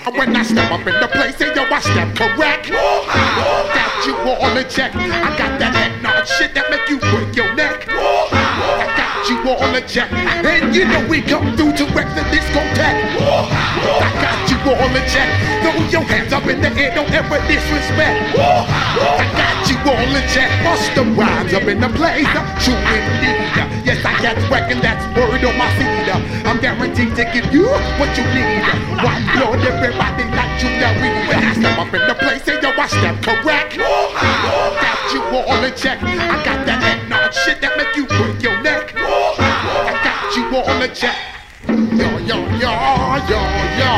When I step up in the place, say yo, I step correct. Got you all in check. I got that head nod shit that make you break your neck. I got you all in check. And you know we come through to wreck the discotheque. I got you all in check. Throw your hands up in the air, don't ever disrespect. I got you all in check. Bust the rhymes up in the place. True indeed. Yes, I got wrecking that's word on my feed. I'm guaranteed to give you what you need. One place, say yo, I step correct. Got you all in check. I got that nod shit that make you break your neck. I got you all in check. Yo, yo, yo, yo, yo.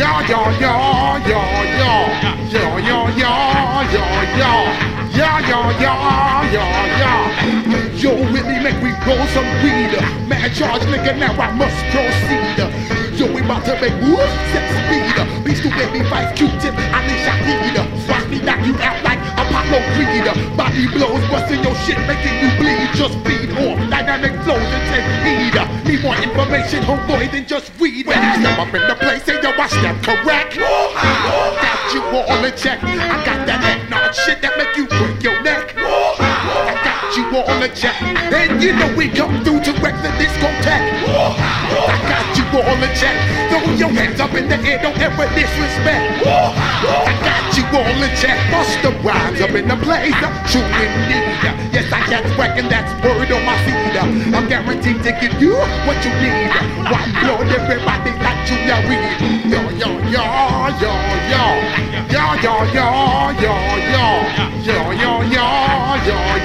Yo, yo, yo, yo, yo. Yo, yo, yo, yo, yo. Yo, yo, yo, yo, yo. Yo, really make we roll some weed. Man, charge nigga, now I must proceed. Yo, we about to make moves, set speed. Beast to baby fight Q-tip, Creed. Body blows, busting your shit, making you bleed. Just feed off dynamic flows and take heed. Need more information, homeboy, than just read. When I step up in the place, say yo, I step correct. Got you all in check. I got that head nod shit that make you. You all in check. And you know we come through to wreck the discotheque. I got you all in check. Throw your hands up in the air, don't ever disrespect. I got you all in check. Bust the rhymes up in the place. True indeed. Yes, I got wrecking that's word on my feed. I'm guaranteed to give you what you need. One blood, everybody like Junior Reid. Yo, yo, yo, yo, yo. Yo, yo, yo, yo, yo. Yo, yo, yo,